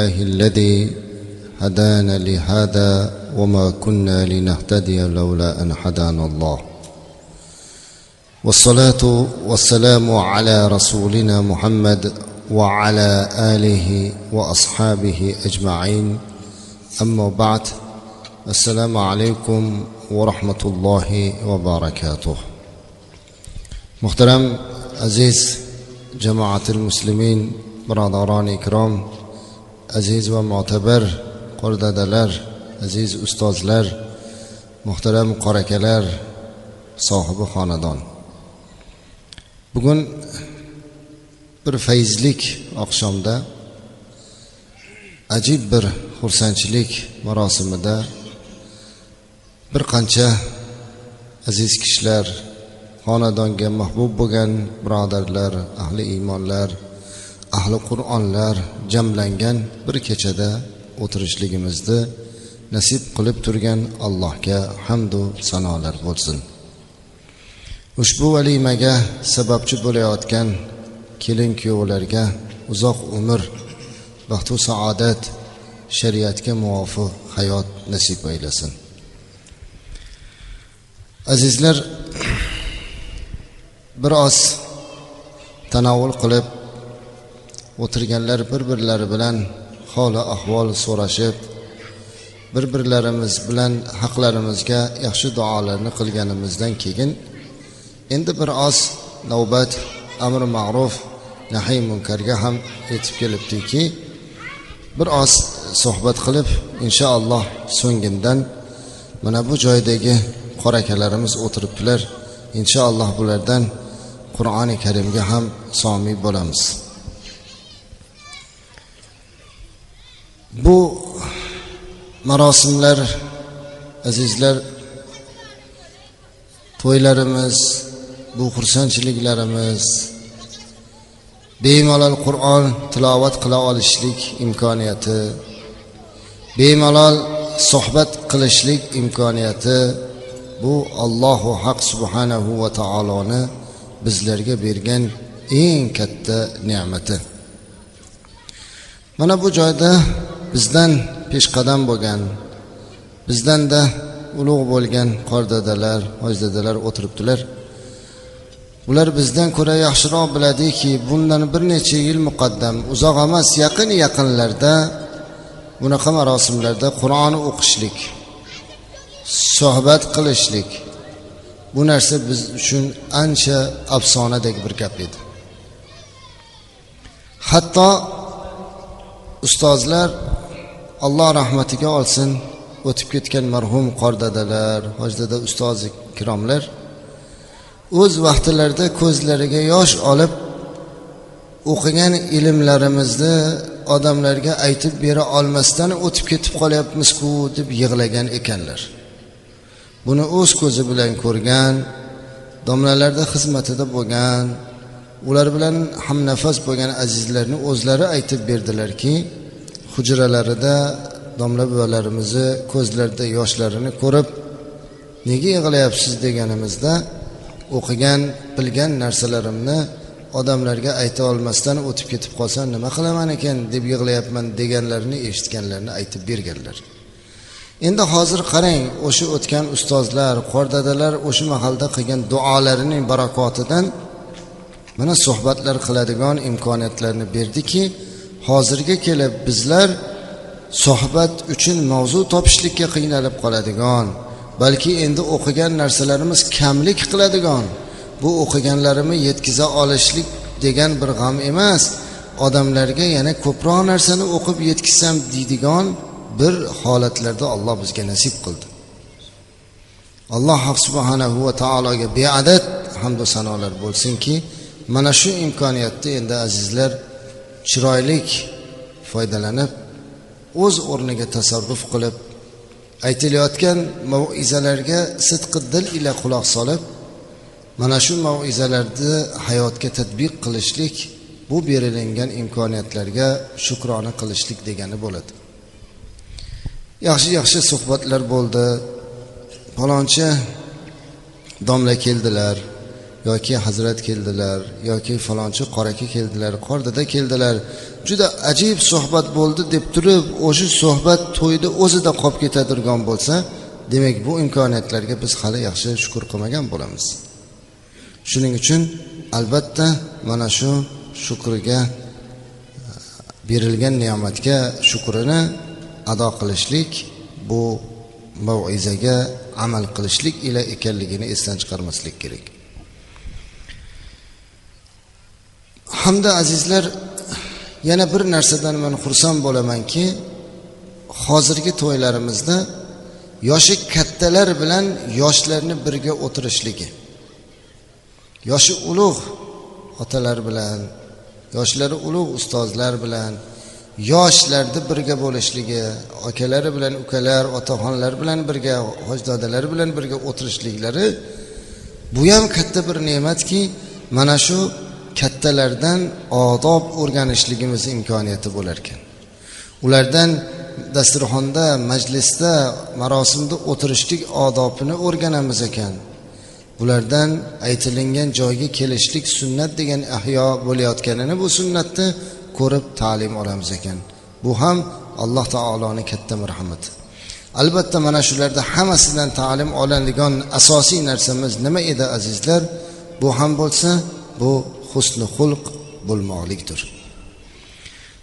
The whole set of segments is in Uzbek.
الله الذي هدانا لهذا وما كنا لنهتدي لولا أن هدانا الله. والصلاة والسلام على رسولنا محمد وعلى آله وأصحابه أجمعين. أما بعد السلام عليكم ورحمة الله وبركاته. محترم عزيز جماعة المسلمين برادران إكرام aziz va mo'tabar qo'rdadalar aziz ustozlar muhtaram qorakalar sohibi xonadon. Bugun bir fayzlik oqshomda ajib bir xursandchilik marosimida bir qancha aziz kishilar xonadonga mahbub bo'lgan birodarlar ahli iymonlar ahli qur'onlar jamlangan bir kechada o'tirishligimizni nasib qilib turgan allohga hamdu sanolar bo'lsin. Ushbu valimaga sababchi bo'layotgan kelin kuyovlarga uzoq umr baxtu saodat shariatga muvofiq hayot nasib aylasin. Azizlar biroz tanovul qilib o'tirganlar bir birlari bilan holi ahvol so'rashib bir birlarimiz bilan haqlarimizga yaxshi duolarni qilganimizdan keyin endi bir oz navbat amri ma'ruf nahiy munkarga ham yetib kelibdiki bir oz suhbat qilib inshaalloh so'ngindan mana bu joydagi qorakalarimiz o'tiribdilar. Inshaalloh bulardan qur'oni karimga ham somiy bo'lamiz. Bu marosimlar azizlar to'ylarimiz bu xursandchiliklarimiz bemalol qur'on tilovat qila olishlik imkoniyati bemalol suhbat qilishlik imkoniyati bu allohu haq subhanahu va taoloni bizlarga bergan eng katta ne'mati. Mana bu joyda bizdan peshqadam bo'lgan bizdanda ulug' bo'lgan qordadalar dadalar o'tiribdilar. Ular bizdan ko'ra yaxshiroq biladiki bundan bir necha yil muqaddam uzoq emas yaqin yaqinlarda bunaqa marosimlarda qur'on o'qishlik suhbat qilishlik bu narsa biz uchun ancha afsonadek bir gap edi. Hatto ustozlar alloh rahmatiga olsin o'tib ketgan marhum qordadalar hojdada ustoz ikromlar o'z vaqtlarida ko'zlariga yosh olib o'qigan ilmlarimizni odamlarga aytib bera olmasdan o'tib ketib qolyapmizku deb yig'lagan ekanlar. Buni o'z ko'zi bilan ko'rgan domlalarda xizmatida bo'lgan ular bilan hamnafas bo'lgan azizlarni o'zlari aytib berdilarki hujralarida domla buvalarimizni ko'zlarida yoshlarini ko'rib nega yig'layapsiz deganimizda o'qigan bilgan narsalarimni odamlarga ayta olmasdan o'tib ketib qolsam nima qilaman ekan deb yig'layapman deganlarini eshitganlarini aytib berganlar. Endi hozir qarang o'sha o'tgan ustozlar qordadalar o'sha mahalda qilgan duolarining barakotidan mana suhbatlar qiladigan imkoniyatlarni berdiki hozirga kelib bizlar suhbat uchun mavzu topishlikka qiynalib qoladigan balki endi o'qigan narsalarimiz kamlik qiladigan bu o'qiganlarimni yetkaza olishlik degan bir g'am emas odamlarga yana ko'proq narsani o'qib yetkazsam deydigan bir holatlarda alloh bizga nasib qildi. Alloh subhanahu va taologa beadad hamdu sanolar bo'lsinki mana shu imkoniyatni endi azizlar chiroylik foydalanib o'z o'rniga tasarruf qilib aytilayotgan maizalarga sidqi dil ila quloq solib mana shu maizalarni hayotga tadbiq qilishlik bu berilingan imkoniyatlarga shukrona qilishlik degani bo'ladi. Yaxshi yaxshi suhbatlar bo'ldi. Palonchi domla keldilar. Yoki hazrat keldilar yoki falonchi qoraka keldilar qordada keldilar. Juda ajib suhbat bo'ldi deb turib o'sha suhbat to'yni o'zida qolib ketadigan bo'lsa demak bu imkoniyatlarga biz hali yaxshi shukur qilmagan bo'lamiz. Shuning uchun albatta mana shu shukurga e, berilgan ne'matga shukrini ado qilishlik bu maizaga amal qilishlik ila ekanligini esdan chiqarmaslik kerak. Hamda azizlar yana bir narsadan man xursand bo'lamanki hozirgi to'ylarimizda yoshi kattalar bilan yoshlarni birga o'tirishligi. Yoshi ulug' otalar bilan yoshlari ulug' ustozlar bilan yoshlarni birga bo'lishligi akalari bilan ukalar otaxonlar bilan birga hojdodalar bilan birga o'tirishliklari bu ham katta bir ne'matki mana shu kattalardan odob o'rganishligimiz imkoniyati bo'lar ekan ulardan dasturxonda majlisda marosimda o'tirishlik odobini o'rganamiz ekan. Bulardan aytilingan joyga kelishlik sunnat degan ahyo bo'layotganini bu sunnatni ko'rib ta'lim olamiz ekan. Bu ham alloh taoloni katta marhamati. Albatta mana shularda hammasidan ta'lim oladigan asosiy narsamiz nima edi azizlar? Bu ham bo'lsa bu husni xulq bo'lmoqlikdir.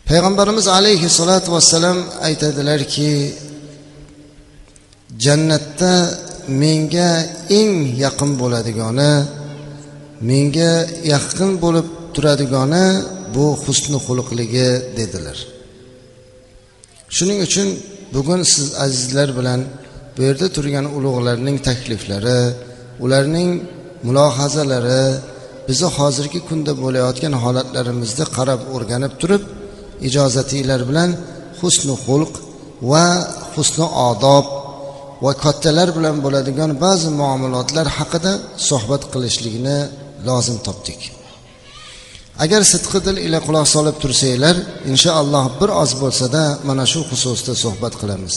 Payg'ambarimiz alayhissalotu vassalam aytadilarki jannatda menga eng yaqin bo'ladigani menga yaqin bo'lib turadigani bu husni xulqligi dedilar. Shuning uchun bugun siz azizlar bilan bu yerda turgan ulug'larning takliflari ularning mulohazalari bizni hozirgi kunda bo'layotgan holatlarimizni qarab o'rganib turib ijozatinglar bilan husni xulq va husni odob va kattalar bilan bo'ladigan ba'zi muomalotlar haqida suhbat qilishlikni lozim topdik. Agar sidqi dil ila quloq solib tursanglar inshaalloh bir oz bo'lsada mana shu xususda suhbat qilamiz.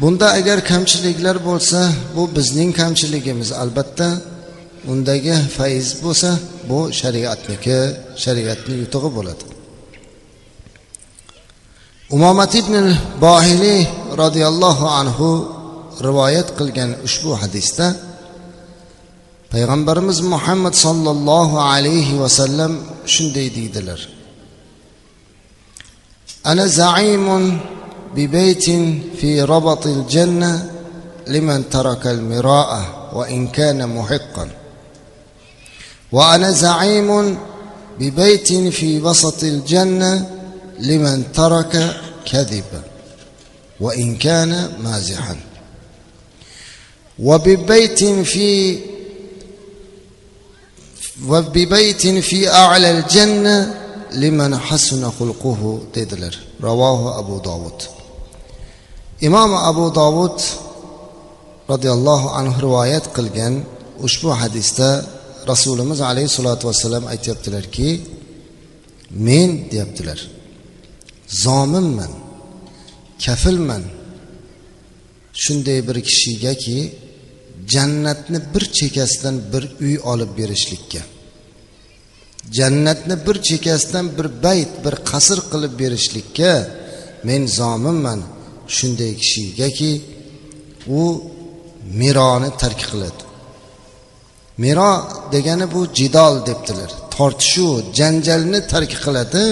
Bunda agar kamchiliklar bo'lsa bu bizning kamchiligimiz albatta. Undagi fayz bo'lsa bu shariatniki shariatni yutug'i bo'ladi umomat ibn bohiliy roziyallohu anhu rivoyat qilgan ushbu hadisda payg'ambarimiz muhammad sollallohu alayhi vasallam shunday deydilar ana zaimun ببيت في ربط الجنة لمن ترك المراءة وإن كان محقا وأنا زعيم ببيت في وسط الجنة لمن ترك كذبا وإن كان مازحا. وببيت في وببيت في أعلى الجنة لمن حسن خلقه dedilar ravohi abu dovud imom abu dovud roziyallohu anhu rivoyat qilgan ushbu hadisda rasulimiz alayhissalotu vassalam aytyaptilarki men deyaptilar zominman kafilman. Shunday bir kishigaki jannatni bir chekkasidan bir uy olib berishlikka jannatni bir chekkasidan bir bayt bir qasr qilib berishlikka men zominman shunday kishigaki u mironi tark qiladi. Miro degani bu jidol debdilar. Tortishuv janjalni tark qiladi.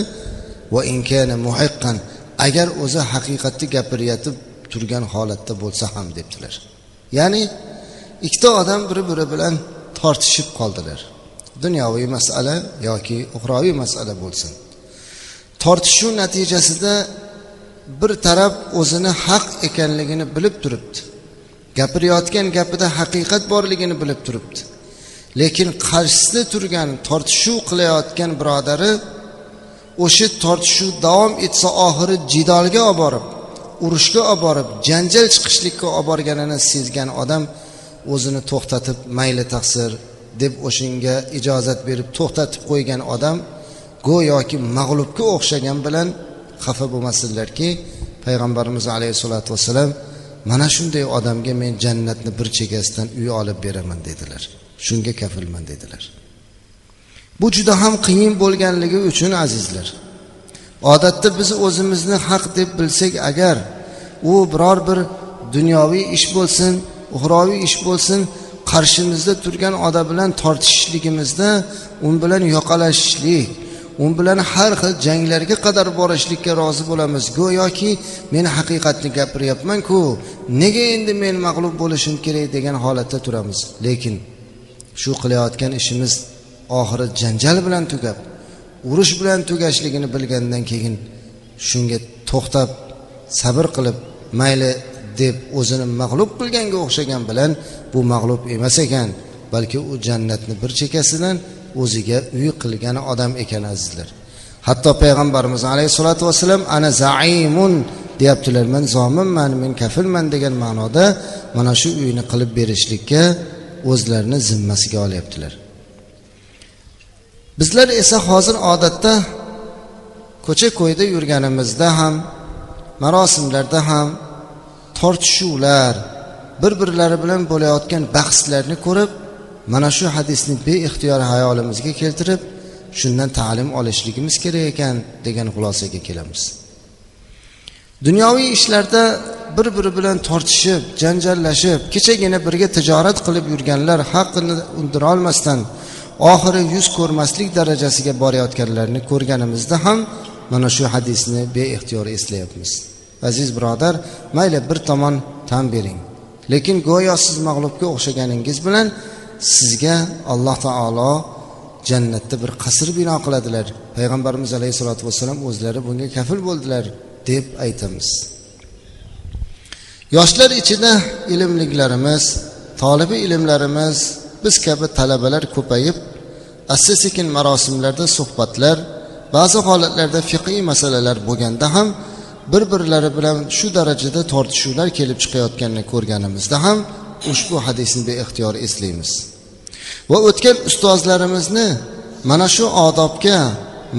Va inkana muhiqqan agar o'zi haqiqatni gapirayotib turgan holatda bo'lsa ham debdilar. Ya'ni ikkita odam bir biri bilan tortishib qoldilar. Dunyoviy masala yoki uxroviy masala bo'lsin. Tortishuv natijasida bir taraf o'zini haq ekanligini bilib turibdi. Gapirayotgan gapida haqiqat borligini bilib turibdi. Lekin qarshisida turgan tortishuv qilayotgan birodari o'sha tortishuv davom etsa oxiri jidolga olib borib urushga olib borib janjal chiqishlikka olib borganini sezgan odam o'zini to'xtatib mayli taqsir deb o'shanga ijozat berib to'xtatib qo'ygan odam go'yoki mag'lubga o'xshagan bilan xafa bo'lmasinlarki payg'ambarimiz alayhissalotu vassalam mana shunday odamga men jannatni bir chekkasidan uy olib beraman dedilar. Shunga kafilman dedilar. Bu juda ham qiyin bo'lganligi uchun azizlar. Odatda biz o'zimizni haq deb bilsak agar u biror bir dunyoviy ish bo'lsin uxroviy ish bo'lsin qarshimizda turgan odam bilan tortishishligimizda u bilan yoqalashishlik u bilan har xil janglarga qadar borishlikka rozi bo'lamiz. Go'yoki men haqiqatni gapiryapmanku nega endi men mag'lub bo'lishim kerak degan holatda turamiz. Lekin shu qilayotgan ishimiz oxiri janjal bilan tugab urush bilan tugashligini bilgandan keyin shunga to'xtab sabr qilib mayli deb o'zini mag'lub qilganga o'xshagan bilan bu mag'lub emas ekan balki u jannatni bir chekkasidan o'ziga uy qilgan odam ekan azizlar. Hatto payg'ambarimiz alayhissalotu vassalam ana zaimun deyaptilar. Man zominman men kafilman degan ma'noda mana shu uyni qilib berishlikka o'zlarini zimmasiga olyaptilar. Bizlar esa hozir odatda ko'cha ko'yda yurganimizda ham marosimlarda ham tortishuvlar bir birlari bilan bo'layotgan bahslarni ko'rib mana shu hadisni beixtiyor hayolimizga keltirib shundan ta'lim olishligimiz kerak ekan degan xulosaga kelamiz. Dunyoviy ishlarda bir biri bilan tortishib janjallashib kechagina birga tijorat qilib yurganlar haqqini undirolmasdan oxiri yuz ko'rmaslik darajasiga borayotganlarni ko'rganimizda ham mana shu hadisni beixtiyor eslayapmiz. Aziz birodar mayli bir tomon tan bering. Lekin go'yo siz mag'lubga o'xshaganingiz bilan sizga alloh taolo jannatda bir qasr bino qiladilar. Payg'ambarimiz alayhissalotu vassalom o'zlari bunga kafil bo'ldilar. Deb aytamiz. Yoshlar ichida ilmliklarimiz tolibi ilmlarimiz biz kabi talabalar ko'payib asta sekin marosimlarda suhbatlar ba'zi holatlarda fiqiy masalalar bo'lganda ham bir birlari bilan shu darajada tortishuvlar kelib chiqayotganini ko'rganimizda ham ushbu hadisni beixtiyor eslaymiz. Va o'tgan ustozlarimizni mana shu odobga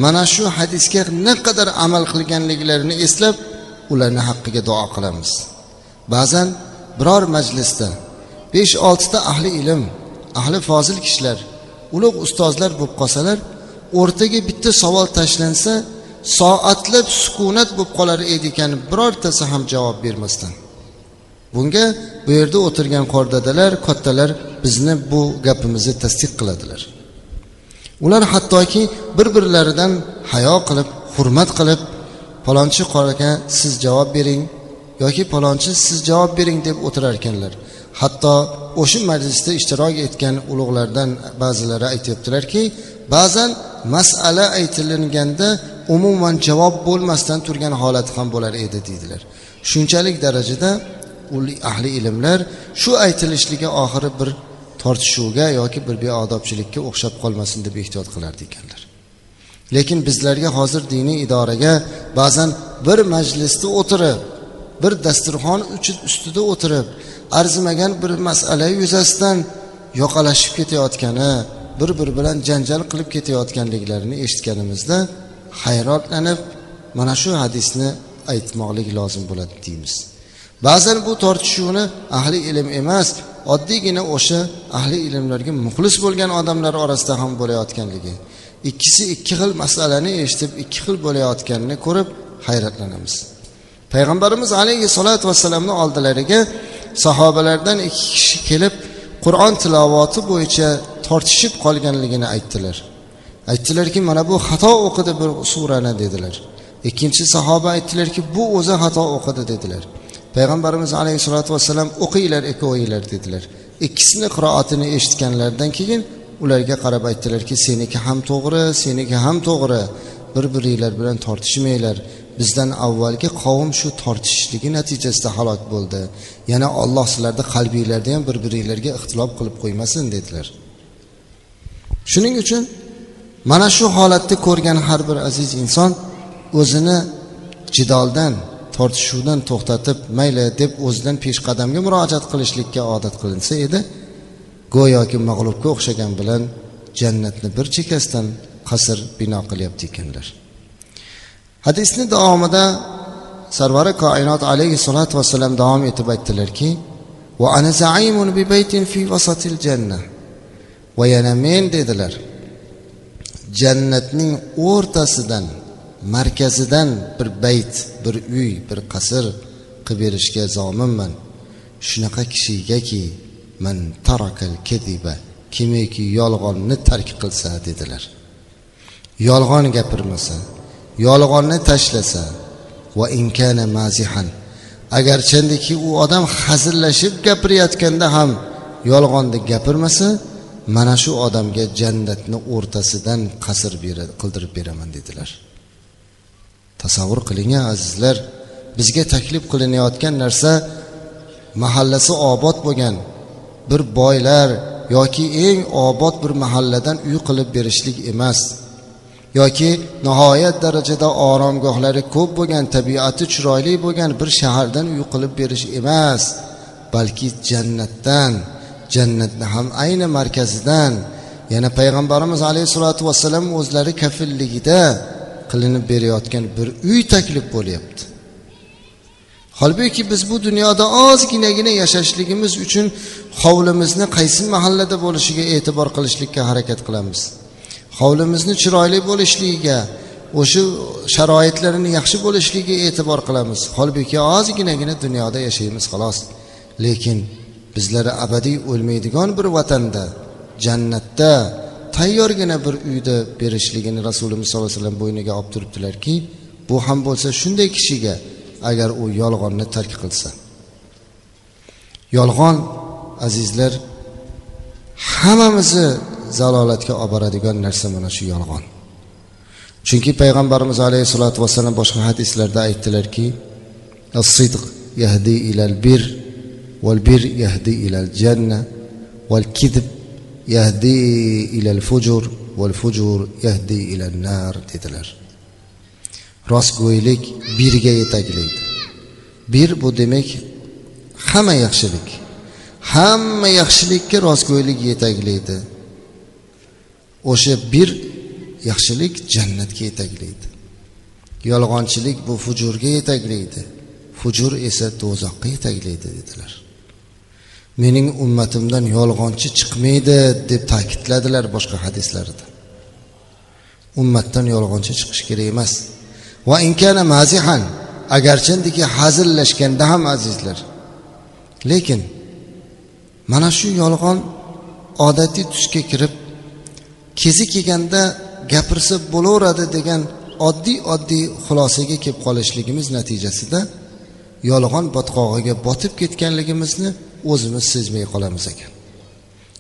mana shu hadisga naqadar amal qilganliklarini eslab ularni haqqiga duo qilamiz. Ba'zan biror majlisda besh oltita ahli ilm ahli fozil kishilar ulug' ustozlar bo'lib qolsalar o'rtaga bitta savol tashlansa soatlab sukunat bo'lib qolar edi ekan birortasi ham javob bermasdan. Bunga bu yerda o'tirgan qordadalar kattalar bizni bu gapimizni tasdiq qiladilar. Ular hattoki bir birlaridan hayo qilib hurmat qilib palonchi qoraga siz javob bering yoki palonchi siz javob bering deb o'tirar ekanlar. Hatto o'sha majlisda ishtirok etgan ulug'lardan ba'zilari aytyaptilarki ba'zan masala aytilganda umuman javob bo'lmasdan turgan holati ham bo'lar edi deydilar. Shunchalik darajada ahli ilmlar shu aytilishligi oxiri bir tortishuvga yoki bir beodobchilikka o'xshab qolmasin deb ehtiyot qilardi ekanlar. Lekin bizlarga hozir diniy idoraga ba'zan bir majlisda o'tirib bir dasturxon ustida o'tirib arzimagan bir masala yuzasidan yoqalashib ketayotgani bir biri bilan janjal qilib ketayotganliklarini eshitganimizda hayratlanib mana shu hadisni aytmoqlik lozim bo'ladi deymiz. Ba'zan bu tortishuvni ahli ilm emas oddiygina o'sha ahli ilmlarga muxlis bo'lgan odamlar orasida ham bo'layotganligi ikkisi ikki xil masalani eshitib ikki xil bo'layotganini ko'rib hayratlanamiz. Payg'ambarimiz alayhissalotu vassalamni oldilariga sahobalardan ikki kishi kelib qur'on tilovati bo'yicha tortishib qolganligini aytdilar. Aytdilarki mana bu xato o'qidi bir surani dedilar. Ikkinchi sahoba aytdilarki bu o'zi xato o'qidi dedilar. Payg'ambarimiz alayhissalotu vassalam o'qinglar o'qinglar dedilar. Ikkisini qiroatini eshitganlaridan keyin ularga qarab aytdilarki seniki ham to'g'ri seniki ham to'g'ri. Bir biringlar bilan tortishmanglar. Bizdan avvalgi qavm shu tortishishligi natijasida halok bo'ldi. Yana olloh sizlarni qalbinglarda ham bir biringlarga ixtilof qilib qo'ymasin dedilar. Shuning uchun mana shu holatni ko'rgan har bir aziz inson o'zini jidoldan tortishuvdan to'xtatib mayli deb o'zidan peshqadamga murojaat qilishlikka odat qilinsa edi go'yoki mag'lubga o'xshagan bilan jannatni bir chekkasidan qasr bino qilyapti ekanlar. Hadisni davomida sarvari koinot alayhissalotu vassalam davom etib aytdilarki va yana men dedilar jannatning o'rtasidan markazidan bir bayt bir uy bir qasr qilib berishga zominman shunaqa kishigaki man tarakal kadiba kimiki yolg'onni tark qilsa dedilar. Yolg'on gapirmasa yolg'onni tashlasa va inkana mazihan agarchandiki u odam hazillashib gapirayotganda ham yolg'onni gapirmasa mana shu odamga jannatni o'rtasidan qasr qildirib beraman dedilar. Tasavvur qiling azizlar. Bizga taklif qilinayotgan narsa mahallasi obod bo'lgan bir boylar yoki eng obod bir mahalladan uy qilib berishlik emas yoki nihoyat darajada oromgohlari ko'p bo'lgan tabiati chiroyli bo'lgan bir shahardan uy qilib berish emas balki jannatdan jannatni ham ayni markazidan. Yana payg'ambarimiz alayhissalotu vassalam o'zlari kafilligida qilinib berayotgan bir uy taklif bo'lyapti. Holbuki biz bu dunyoda ozginagina yashashligimiz uchun hovlimizni qaysi mahallada bo'lishiga e'tibor qilishlikka harakat qilamiz. Hovlimizni chiroyli bo'lishligiga o'sha sharoitlarini yaxshi bo'lishligiga e'tibor qilamiz. Holbuki ozginagina dunyoda yashaymiz xolos. Lekin bizlar abadiy o'lmaydigan bir vatanda jannatda tayyorgina bir uyda berishligini rasulimiz sollallohu alayhi vasallam bo'yniga olib turibdilarki bu ham bo'lsa shunday kishiga agar u yolg'onni tark qilsa. Yolg'on azizlar hammamizni zalolatga olib boradigan narsa mana shu yolg'on. Chunki payg'ambarimiz alayhissalotu vassalam boshqa hadislarda aytdilarki sidq yahdi ilal bir val bir yahdi ilal janna val kidb yahdi ilal fujur val fujur yahdi ilal nar dedilar rostgo'ylik birga yetaklaydi bir bu demak hamma yaxshilik. Hamma yaxshilikka rostgo'ylik yetaklaydi o'sha bir yaxshilik jannatga yetaklaydi yolg'onchilik bu fujurga yetaklaydi fujur esa do'zaxga yetaklaydi dedilar. Mening ummatimdan yolg'onchi chiqmaydi deb ta'kidladilar boshqa hadislarida ummatdan yolg'onchi chiqish kerak emas. Va inkana mazihan agarchandiki hazillashganda ham azizlar. Lekin mana shu yolg'on odatiy tusga kirib kezi kelganda gapirsa bo'laveradi degan oddiy oddiy xulosaga kelib qolishligimiz natijasida yolg'on botqog'iga botib ketganligimizni o'zimiz sezmay qolamiz ekan.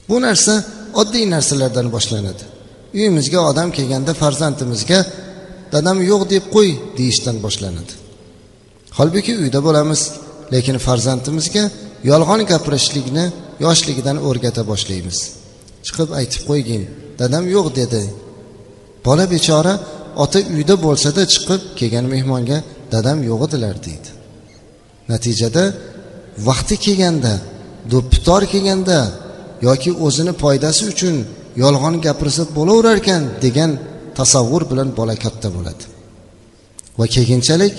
Bu narsa oddiy narsalardan boshlanadi. Uyimizga odam kelganda farzandimizga dadam yo'q deb qo'y deyishdan boshlanadi. Holbuki uyda bo'lamiz lekin farzandimizga yolg'on gapirishlikni yoshligidan o'rgata boshlaymiz. Chiqib aytib qo'ygin dadam yo'q dedi. Bola bechora ota uyda bo'lsada chiqib kelgan mehmonga dadam yo'q edilar deydi. Natijada vaqti kelganda do'ppitor kelganda yoki o'zini foydasi uchun yolg'on gapirsa bo'laverar ekan degan tasavvur bilan bola katta bo'ladi. Va keyinchalik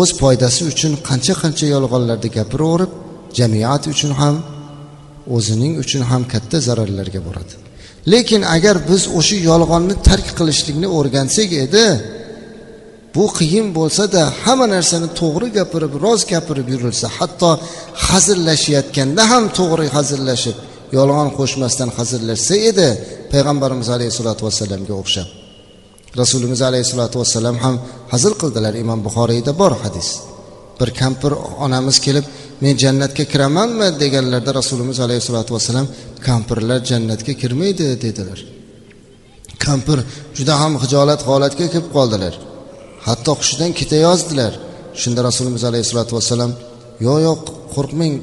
o'z foydasi uchun qancha qancha yolg'onlarni gapiraverib jamiyat uchun ham o'zining uchun ham katta zararlarga boradi. Lekin agar biz o'sha yolg'onni tark qilishlikni o'rgansak edi bu qiyin bo'lsada hamma narsani to'g'ri gapirib rost gapirib yurilsa hatto hazillashayotganda ham to'g'ri hazillashib yolg'on qo'shmasdan hazillashsa edi payg'ambarimiz alayhissalotu vassalamga o'xshab. Rasulimiz alayhissalotu vassalam ham hazil qildilar imom buxoriyda bor hadis. Bir kampir onamiz kelib men jannatga kiramanmi? deganlarida rasulimiz alayhissalotu vassalam kampirlar jannatga kirmaydi dedilar. Kampir juda ham hijolat holatga kelib qoldilar. Hatto hushidan ketayozdilar shunda rasulimiz alayhissalotu vassalam yo'q yo'q qo'rqmang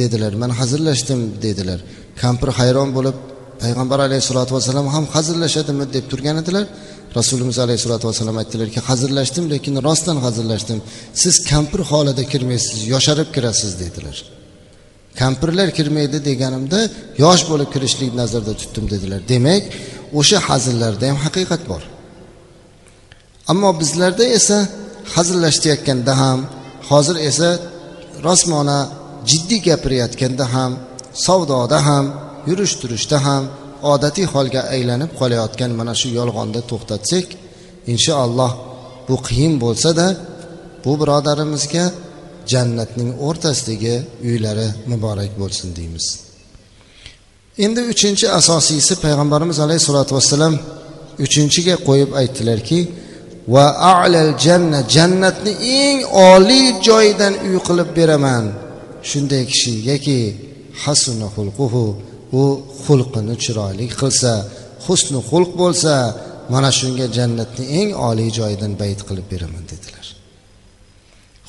dedilar. Man hazillashdim dedilar. Kampir hayron bo'lib payg'ambar alayhissalotu vassalam ham hazillashadimi? deb turgan edilar. Rasulimiz alayhissalotu vassalam aytdilarki hazillashdim lekin rostdan hazillashdim. Siz kampir holida kirmaysiz yosharib kirasiz dedilar. Kampirlar kirmaydi deganimda yosh bo'lib kirishlik nazarda tutdim dedilar. Demak o'sha hazillarda ham haqiqat bor. Ammo bizlarda esa hazillashayotganda ham hozir esa rostmona jiddiy gapirayotganda ham savdoda ham yurish turishda ham odatiy holga aylanib qolayotgan mana shu yolg'onda to'xtatsak inshaalloh bu qiyin bo'lsada bu birodarimizga jannatning o'rtasidagi uylari muborak bo'lsin deymiz. Endi uchinchi asosiysi payg'ambarimiz alayhissalotu vassalam uchinchiga qo'yib aytdilarki va alal janna jannatni eng oliy joyidan uy qilib beraman. Shunday kishigaki hasuna xulquhu u xulqini chiroyli qilsa husni xulq bo'lsa mana shunga jannatni eng oliy joyidan bayt qilib beraman dedilar.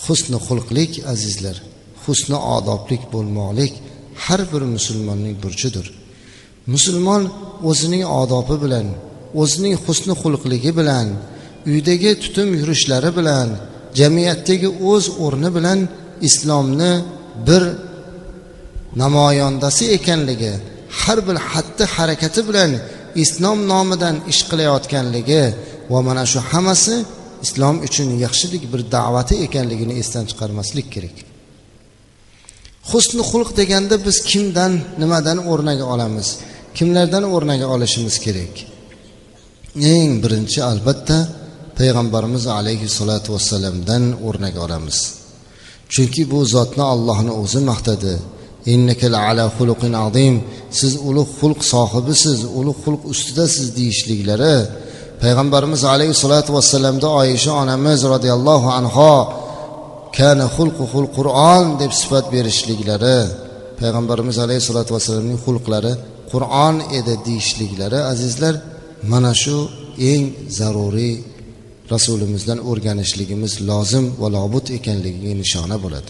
Husni xulqlik azizlar husni odoblik bo'lmoqlik har bir musulmonning burchidir. Musulmon o'zining odobi bilan o'zining husni xulqligi bilan uydagi tutum yurishlari bilan jamiyatdagi o'z o'rni bilan islomni bir namoyandasi ekanligi har bir xatti harakati bilan islom nomidan ish qilayotganligi va mana shu hammasi islom uchun yaxshilik bir da'vati ekanligini esdan chiqarmaslik kerak. Husni xulq deganda biz kimdan nimadan o'rnak olamiz? Kimlardan o'rnak olishimiz kerak? Eng birinchi albatta payg'ambarimiz alayhissalotu vassalamdan o'rnak olamiz. Chunki bu zotni allohni o'zi maqtadi. Ala xuluqin azim. Siz ulug' xulq sohibisiz ulug' xulq ustidasiz deyishliklari payg'ambarimiz alayhissalotu vassalamda oyisha onamiz roziyallohu anho kana xulquhul qur'on deb sifat berishliklari payg'ambarimiz alayhissalotu vassalamning xulqlari qur'on edi deyishliklari azizlar mana shu eng zaruriy rasulimizdan o'rganishligimiz lozim va lobud ekanligiga nishona bo'ladi.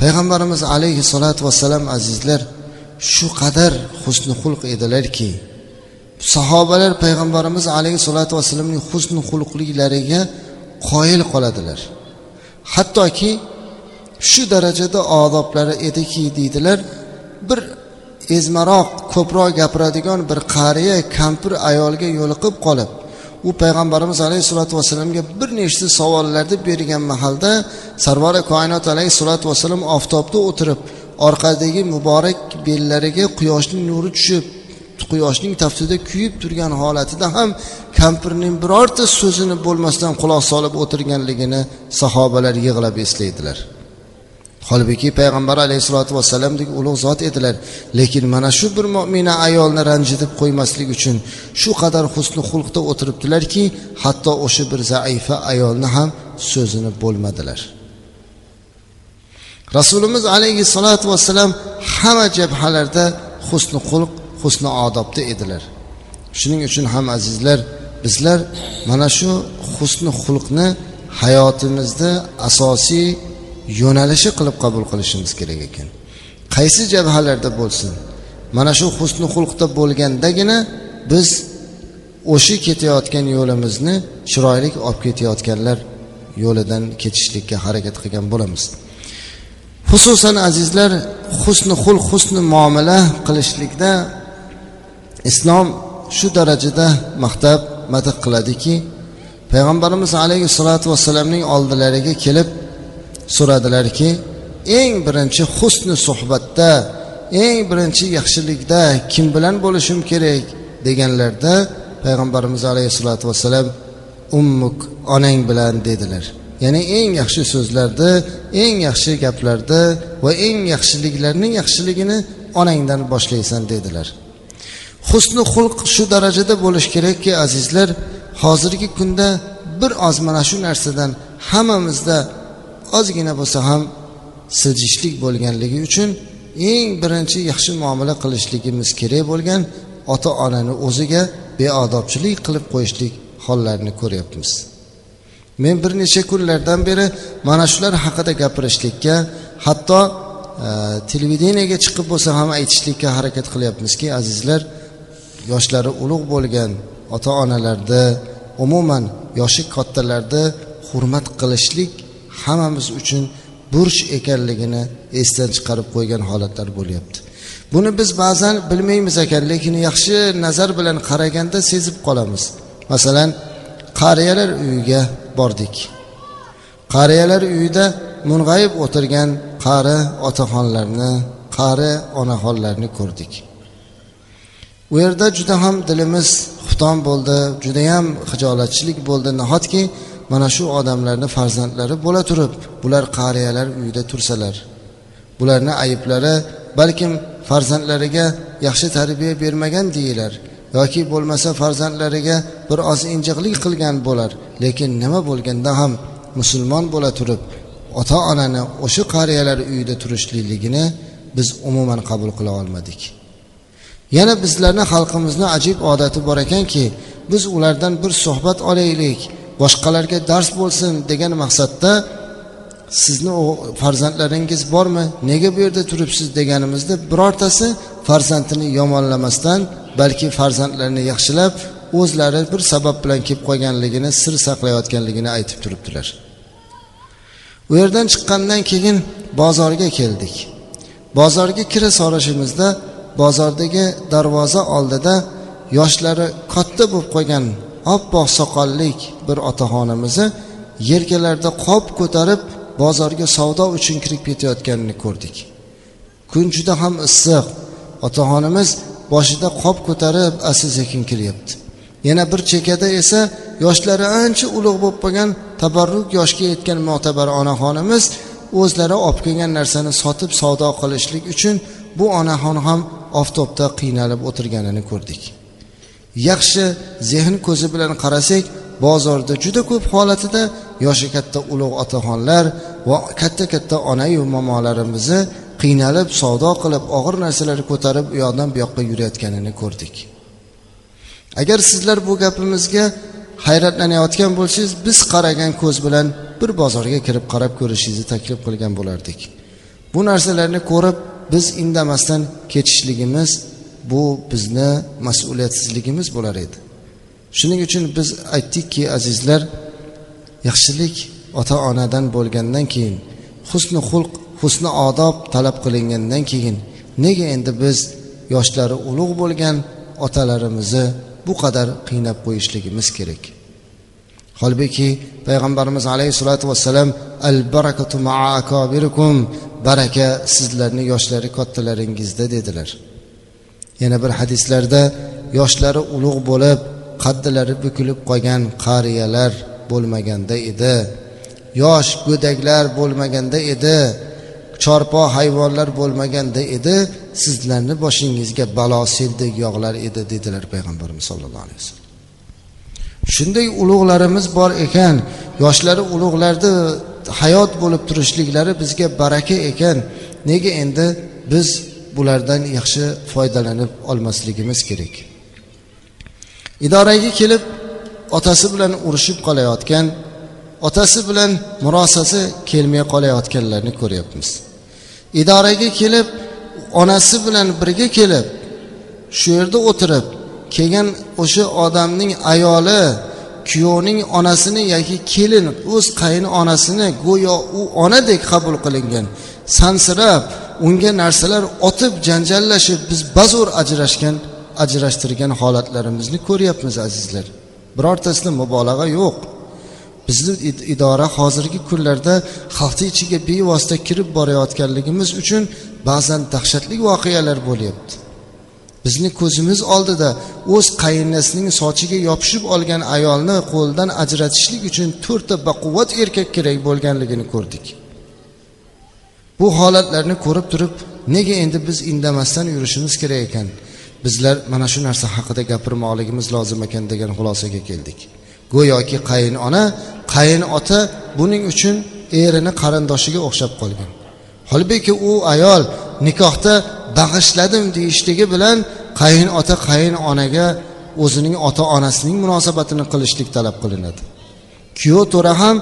Payg'ambarimiz alayhissalotu vassalam azizlar shu qadar husni xulq edilarki sahobalar payg'ambarimiz alayhissalotu vassalamning husni xulqliklariga qoyil qoladilar. Hattoki shu darajada odoblari ediki deydilar bir ezmaroq ko'proq gapiradigan bir qariya kampir ayolga yo'liqib qolib u payg'ambarimiz alayhissalotu vassalamga bir nechta savollarni bergan mahalda sarvari koinot alayhissalotu vassalam oftobda o'tirib orqadagi muborak bellariga quyoshning nuri tushib quyoshning taftida kuyib turgan holatida ham kampirning birorta so'zini bo'lmasdan quloq solib o'tirganligini sahobalar yig'lab eslaydilar. Holbuki payg'ambar alayhissalotu vassalamdek ulug' zot edilar. Lekin mana shu bir mo'mina ayolni ranjitib qo'ymaslik uchun shu qadar husni xulqda o'tiribdilarki hatto o'sha bir zaifa ayolni ham so'zini bo'lmadilar. Rasulimiz alayhissalotu vassalam hamma jabhalarda husni xulq husni odobda edilar. Shuning uchun ham azizlar bizlar mana shu husni xulqni hayotimizda asosiy yo'nalishi qilib qabul qilishimiz kerak ekan. Qaysi jabhalarda bo'lsin mana shu husni xulqda bo'lgandagina biz o'sha ketayotgan yo'limizni chiroyli olib ketayotganlar yo'lidan ketishlikka harakat qilgan bo'lamiz. Xususan azizlar husni xulq husni muomala qilishlikda islom shu darajada maqtab madh qiladiki payg'ambarimiz alayhissalotu vassalamning oldilariga kelib so'radilarki eng birinchi husni suhbatda eng birinchi yaxshilikda kim bilan bo'lishim kerak deganlarda payg'ambarimiz alayhissalotu vassalam ummuk onang bilan dedilar. Ya'ni eng yaxshi so'zlarda eng yaxshi gaplarda va eng yaxshiliklarning yaxshiligini onangdan boshlaysan dedilar. Husni xulq shu darajada bo'lishi kerakki azizlar hozirgi kunda bir oz mana shu narsadan hammamizda ozgina bo'lsa ham siljishlik bo'lganligi uchun eng birinchi yaxshi muomala qilishligimiz kerak bo'lgan ota onani o'ziga beodobchilik qilib qo'yishlik hollarini ko'ryapmiz. Men bir necha kunlardan beri mana shular haqida gapirishlikka hatto e, chiqib bo'lsa ham aytishlikka harakat qilyapmizki azizlar yoshlari ulug' bo'lgan ota onalarni umuman yoshi kattalarni hurmat qilishlik hammamiz uchun burch ekanligini esdan chiqarib qo'ygan holatlar bo'lyapti. Buni biz ba'zan bilmaymiz ekan lekin yaxshi nazar bilan qaraganda sezib qolamiz. Masalan qariyalar uyiga bordik. Qariyalar uyida mung'ayib o'tirgan qari otaxonlarni qari onaxonlarni ko'rdik. U yerda juda ham dilimiz xufton bo'ldi judayam hijolatchilik bo'ldi. Nahotki mana shu odamlarni farzandlari bo'la turib bular qariyalar uyida tursalar. Bularni ayblari balkim farzandlariga yaxshi tarbiya bermagan deyilar yoki bo'lmasa farzandlariga bir oz injiqlik qilgan bo'lar lekin nima bo'lganda ham musulmon bo'la turib ota onani o'sha qariyalar uyida turishlikligini biz umuman qabul qila olmadik. Yana bizlarni xalqimizni ajib odati bor ekanki biz ulardan bir suhbat olaylik boshqalarga dars bo'lsin degan maqsadda sizni farzandlaringiz bormi nega bu yerda turibsiz deganimizda birortasi farzandini yomonlamasdan balki farzandlarini yaxshilab o'zlari bir sabab bilan kelib qolganligini sir saqlayotganligini aytib turibdilar. U yerdan chiqqandan keyin bozorga keldik. Bozorga kira solishimizda bozordagi darvoza oldida yoshlari katta bo'lib qolgan oppoq soqollik bir otaxonimizni yelkalarida qop ko'tarib bozorga savdo uchun kirib ketayotganini ko'rdik. Kun juda ham issiq. Otaxonimiz boshida qop ko'tarib asta sekin kiryapti yana bir chekkada esa yoshlari ancha ulug' bo'lib qolgan tabarruk yoshga yetgan mo'tabar onaxonimiz o'zlari olib kelgan narsani sotib savdo qilishlik uchun bu onaxon ham oftobda qiynalib o'tirganini ko'rdik. Yaxshi zehn ko'zi bilan qarasak bozorda juda ko'p holatida yoshi katta ulug' otaxonlar va katta katta onayu momolarimizni qiynalib savdo qilib og'ir narsalar ko'tarib u yoqdan bu yoqqa yurayotganini ko'rdik. Agar sizlar bu gapimizga hayratlanayotgan bo'lsangiz biz qaragan ko'z bilan bir bozorga kirib qarab ko'rishingizni taklif qilgan bo'lardik. Bu narsalarni ko'rib biz indamasdan ketishligimiz bu bizni mas'uliyatsizligimiz bo'lar edi. Shuning uchun biz aytdikki azizlar yaxshilik ota onadan bo'lgandan keyin husni xulq husni odob talab qilingandan keyin nega endi biz yoshlari ulug' bo'lgan otalarimizni bu qadar qiynab qo'yishligimiz kerak? Holbuki payg'ambarimiz alayhissalotu vassalam al barakatu maa akobirikum baraka sizlarni yoshlari kattalaringizda dedilar. Yana bir hadislarda yoshlari ulug' bo'lib qaddilari bukilib qolgan qariyalar bo'lmaganda edi. Yosh go'daklar bo'lmaganda edi. Chorpo hayvonlar bo'lmaganda edi. Sizlarni boshingizga balo seldek yog'lar edi dedilar payg'ambarimiz sollallohu alayhi vasallam. Shunday ulug'larimiz bor ekan yoshlari ulug'larni hayot bo'lib turishliklari bizga baraka ekan. Nega endi biz bulardan yaxshi foydalanib olmasligimiz kerak. Idoraga kelib otasi bilan urushib qolayotgan otasi bilan murosasi kelmay qolayotganlarni ko'ryapmiz. Idoraga kelib onasi bilan birga kelib shu yerda o'tirib kelgan o'sha odamning ayoli kuyovning onasini yoki kelin o'z qayin onasini go'yo u onadek qabul qilingan sansirab unga narsalar otib janjallashib biz bazo'r ajrashgan ajrashtirgan holatlarimizni ko'ryapmiz azizlar. Birortasida mubolag'a yo'q. Bizni idora hozirgi kunlarda xalqni ichiga bevosita kirib borayotganligimiz uchun ba'zan dahshatli voqealar bo'lyapti. Bizni ko'zimiz oldida o'z qaynonasining sochiga yopishib olgan ayolni qo'lidan ajratishlik uchun to'rtta baquvvat erkak kerak bo'lganligini ko'rdik. Bu holatlarni ko'rib turib nega endi biz indamasdan yurishimiz kerak ekan? Bizlar mana shu narsa haqida gapirmoqligimiz lozim ekan degan xulosaga keldik. Go'yoki qaynona qaynota buning uchun erini qarindoshiga o'xshab qolgan. Holbuki u ayol nikohda bag'ishladim deyishligi bilan qaynota ota o'zining ota onasining munosabatini qilishlik talab qilinadi. Kuyov to'ra ham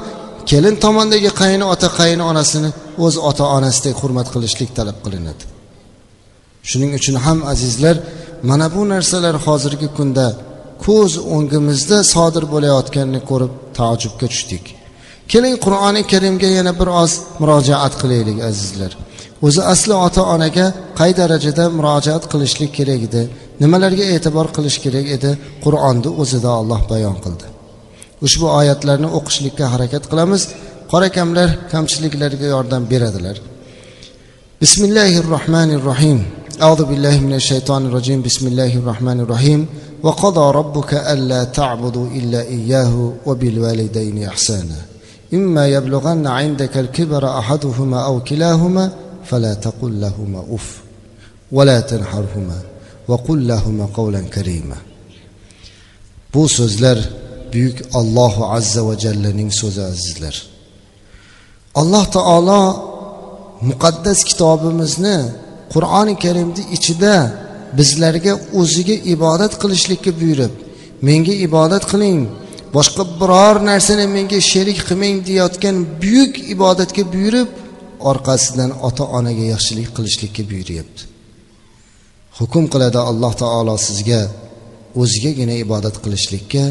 kelin tomondagi qayin ota qayin onasini o'z ota onasidek hurmat qilishlik talab qilinadi. Shuning uchun ham azizlar mana bu narsalar hozirgi kunda ko'z o'ngimizda sodir bo'layotganini ko'rib taajjubga tushdik. Keling qur'oni karimga yana bir oz murojaat qilaylik azizlar. O'zi asli ota onaga qay darajada murojaat qilishlik kerak edi nimalarga e'tibor qilish kerak edi qur'onni o'zida olloh bayon qildi. ushbu oyatlarni o'qishlikka harakat qilamiz qorakamlar kamchiliklarga yordam beradilar bismillahi rohmanir rohim أعوذ بالله من الشيطان الرجيم بسم الله الرحمن الرحيم وقضى ربك ألا تعبدوا إلا إياه وبالوالدين إحسانا إما يبلغن عندك الكبر أحدهما أو كلاهما فلا تقل لهما أف ولا تنحرهما وقل لهما قولا كريما bu so'zlar buyuk allohu azza va jallaning so'zi azizlar. Alloh taolo muqaddas kitobimizni qur'oni karimni ichida bizlarga o'ziga ibodat qilishlikka buyurib menga ibodat qiling boshqa biror narsani menga sherik qilmang deyayotgan buyuk ibodatga buyurib orqasidan ota onaga yaxshilik qilishlikka buyuryapti. Hukm qiladi alloh taolo sizga o'zigagina ibodat qilishlikka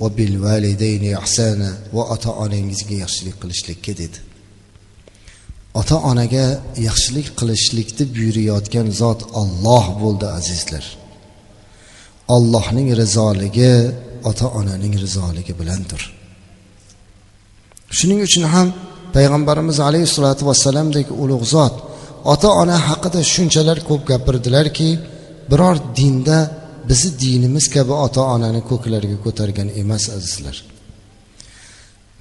va bil validayni ihsana va ota onangizga yaxshilik qilishlikka dedi. Ota onaga yaxshilik qilishlikni buyurayotgan zot olloh bo'ldi azizlar. Ollohning rizoligi ota onaning rizoligi bilandir. Shuning uchun ham payg'ambarimiz alayhissalotu vassalamdek ulug' zot ota ona haqida shunchalar ko'p gapirdilarki biror dinda bizni dinimiz kabi ota onani ko'klariga ko'targan emas azizlar.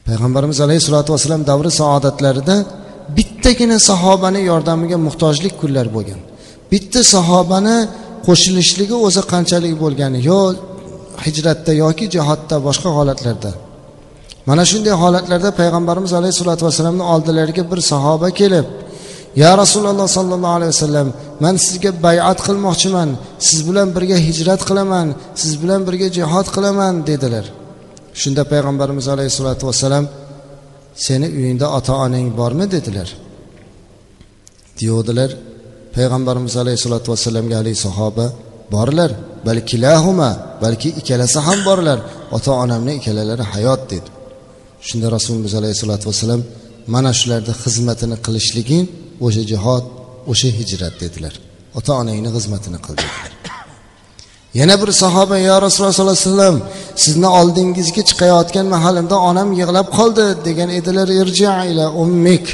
Payg'ambarimiz alayhissalotu vassalam davri saodatlarida bittagina sahobani yordamiga muhtojlik kunlar bo'lgan. Bitta sahobani qo'shilishligi o'zi qanchalik bo'lgani yo hijratda yoki jihodda boshqa holatlarda. Mana shunday holatlarda payg'ambarimiz alayhissalotu vassalamni oldilariga bir sahoba kelib ya rasululloh sollallohu alayhi vasallam man sizga bayat qilmoqchiman siz bilan birga hijrat qilaman siz bilan birga jihod qilaman dedilar. Shunda payg'ambarimiz alayhissalotu vassalam seni uyingda ota onang bormi? dedilar. Deyuvdilar payg'ambarimiz alayhissalotu vassalamga haligi sahoba borlar balki lahuma balki ikkalasi ham borlar ota onamni ikkalalari hayot dedi. Shunda rasulimiz alayhissalotu vassalam mana shularni xizmatini qilishliging o'sha jihod o'sha hijrat dedilar. Ota onangni xizmatini qil dedilar. Yana bir sahoba yo rasululloh sollallohu alayhi vasallam sizni oldingizga chiqayotgan mahalimda onam yig'lab qoldi degan edilar irja ila ummik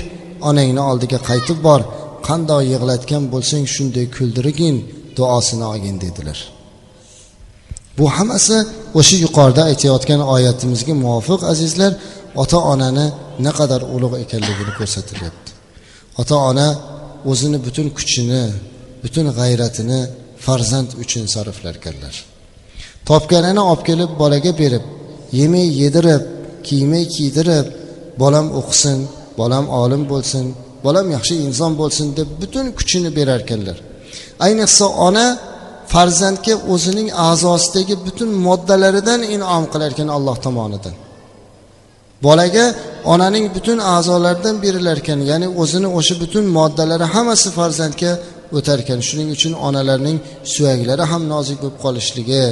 onangni oldiga qaytib bor qandoq yig'latgan bo'lsang shunday kuldirgin duosini olgin dedilar. Bu hammasi o'sha yuqorida aytayotgan oyatimizga muvofiq azizlar. Ota onani naqadar ulug' ekanligini ko'rsatilyapti ota ona o'zini butun kuchini butun g'ayratini farzand uchun sarflarkanlar. Topganini olib kelib bolaga berib yemay yedirib kiymay kiydirib bolam o'qisin bolam olim bo'lsin bolam yaxshi inson bo'lsin deb butun kuchini berarkanlar. Ayniqsa ona farzandga o'zining a'zosidagi butun moddalaridan inom qilarkan alloh tomonidan. Bolaga onaning butun a'zolaridan berilarkan ya'ni o'zini o'sha butun moddalari hammasi farzandga o'tarkan shuning uchun onalarning suyaklari ham nozik bo'lib qolishligi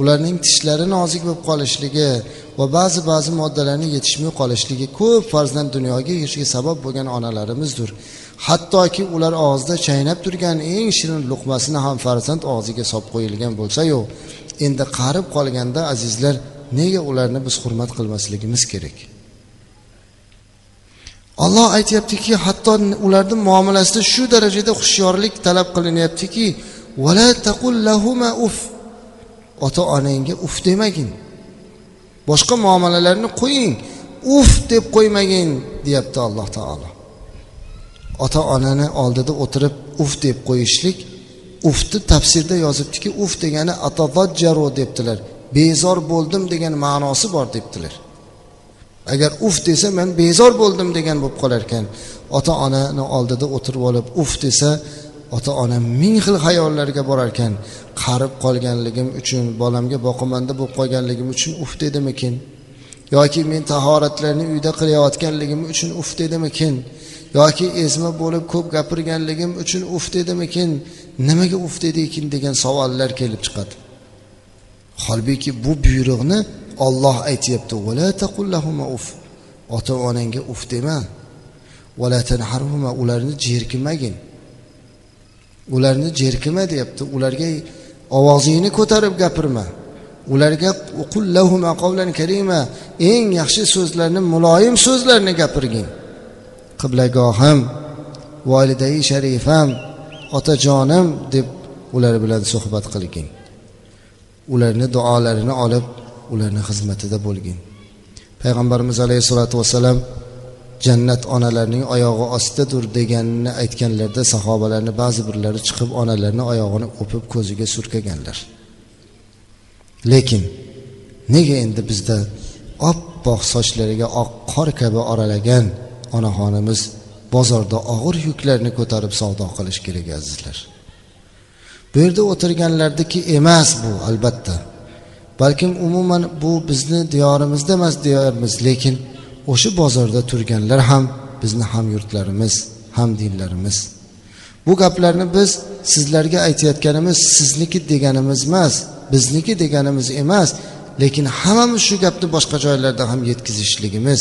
ularning tishlari nozik bo'lib qolishligi va ba'zi ba'zi moddalarni yetishmay qolishligi ko'p farzand dunyoga kelishiga sabab bo'lgan onalarimizdir. Hattoki ular og'zida chaynab turgan eng shirin luqmasini ham farzand og'ziga solib qo'yilgan bo'lsayu endi qarib qolganda azizlar nega ularni biz hurmat qilmasligimiz kerak? Olloh aytyaptiki hatto ularni muomalasida shu darajada hushyorlik talab qilinyaptiki vala taqul lahuma uf. Ota onangga uf demagin. Boshqa muomalalarni qo'ying. Uf deb qo'ymagin deyapti alloh taolo. Ota onani oldida o'tirib uf deb qo'yishlik ufni tafsirda yozibdiki uf degani atavajjaru debdilar. Bezor bo'ldim degan ma'nosi bor debdilar. Agar uf desa man bezor bo'ldim degan bo'lib qolar ekan. Ota onani oldida o'tirib olib uf desa ota ona ming xil xayollarga borar ekan. Qarib qolganligim uchun bolamga boqimanda bo'lib qolganligim uchun uf dedimikin? Yoki men tahoratlarni uyda qilayotganligim uchun uf dedimikin? Yoki ezma bo'lib ko'p gapirganligim uchun uf dedimikin? Nimaga uf dedikin? degan savollar kelib chiqadi. Holbuki bu buyruqni olloh aytyapti ota onangga uf. Dema. Ularni jerkimagin. Ularni jerkima deyapti. Ularga ovozingni ko'tarib gapirma. Ularga karima eng yaxshi so'zlarni muloyim so'zlarni gapirgin. Qiblagohim volidai sharifam otajonim deb ular bilan suhbat qilgin. Ularni duolarini olib ularni xizmatida bo'lgin. Payg'ambarimiz alayhissalotu vassalam jannat onalarning oyog'i ostidadir deganini aytganlarida sahobalarni ba'zi birlari chiqib onalarni oyog'ini o'pib ko'ziga surkaganlar. Lekin nega endi bizda oppoq sochlariga oq qor kabi oralagan onaxonimiz bozorda og'ir yuklarni ko'tarib savdo qilish kerak azizlar? Bu yerda o'tirganlardiki emas bu albatta. Balkim umuman bu bizni diyorimizda emas diyorimiz lekin o'sha bozorda turganlar ham bizni hamyurtlarimiz ham dinlarimiz. Bu gaplarni biz sizlarga aytayotganimiz sizniki deganimiz emas bizniki deganimiz emas lekin hammamiz shu gapni boshqa joylarda ham yetkazishligimiz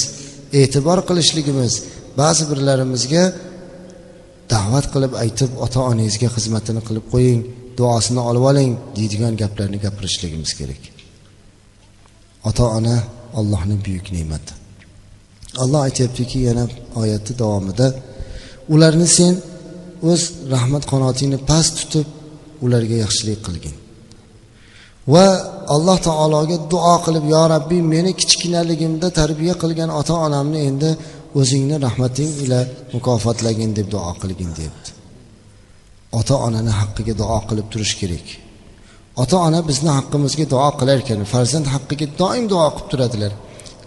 e'tibor qilishligimiz ba'zi birlarimizga da'vat qilib aytib ota onangizga xizmatini qilib qo'ying duosini olib oling deydigan gaplarni gapirishligimiz kerak. Ota ona allohning buyuk ne'mati. Alloh aytyaptiki yana oyatni davomida ularni sen o'z rahmat qanotingni past tutib ularga yaxshilik qilgin. Va alloh taologa duo qilib yo rabbiy meni kichkinaligimda tarbiya qilgan ota onamni endi o'zingni rahmating bilan mukofotlagin deb duo qilgin deyapti ota onani haqqiga duo qilib turish kerak. Ota ona bizni haqqimizga duo qilar ekan farzand haqqiga doim duo qilib turadilar.